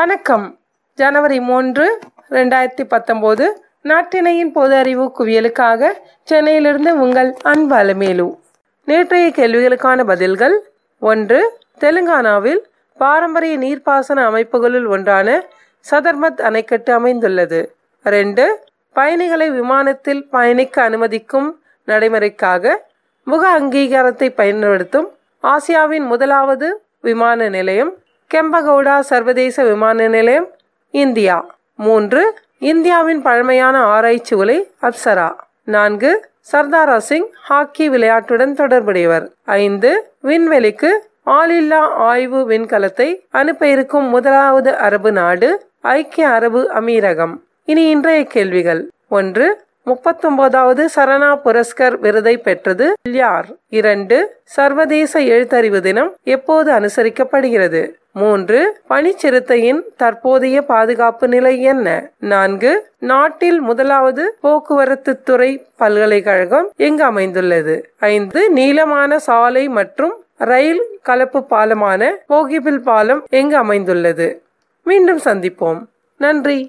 வணக்கம். ஜனவரி மூன்று ரெண்டாயிரத்தி பத்தொம்போது நாட்டினையின் பொது அறிவு குவியலுக்காக சென்னையிலிருந்து உங்கள் அன்பு அலமேலு. நேற்றைய கேள்விகளுக்கான பதில்கள் ஒன்று தெலுங்கானாவில் பாரம்பரிய நீர்ப்பாசன அமைப்புகளுள் ஒன்றான சதர்மத் அணைக்கட்டு அமைந்துள்ளது. ரெண்டு பயணிகளை விமானத்தில் பயணிக்க அனுமதிக்கும் நடைமுறைக்காக முக அங்கீகாரத்தை பயன்படுத்தும் ஆசியாவின் முதலாவது விமான நிலையம் கெம்பகவுடா சர்வதேச விமான நிலையம் இந்தியா. மூன்று இந்தியாவின் பழமையான ஆராய்ச்சி உலை அப்சரா. நான்கு சர்தாரா சிங் ஹாக்கி விளையாட்டுடன் தொடர்புடையவர். ஐந்து விண்வெளிக்கு ஆளில்லா ஆய்வு விண்கலத்தை அனுப்ப இருக்கும் முதலாவது அரபு நாடு ஐக்கிய அரபு அமீரகம். இனி இன்றைய கேள்விகள். ஒன்று முப்பத்தொன்பதாவது சரணா புரஸ்கர் விருதை பெற்றது யார்? இரண்டு சர்வதேச எழுத்தறிவு தினம் எப்போது அனுசரிக்கப்படுகிறது? மூன்று பனிச்சிறுத்தையின் தற்போதைய பாதுகாப்பு நிலை என்ன? நான்கு நாட்டில் முதலாவது போக்குவரத்து துறை பல்கலைக்கழகம் எங்கு அமைந்துள்ளது? ஐந்து நீளமான சாலை மற்றும் ரயில் கலப்பு பாலமான போகிபில் பாலம் எங்கு அமைந்துள்ளது? மீண்டும் சந்திப்போம். நன்றி.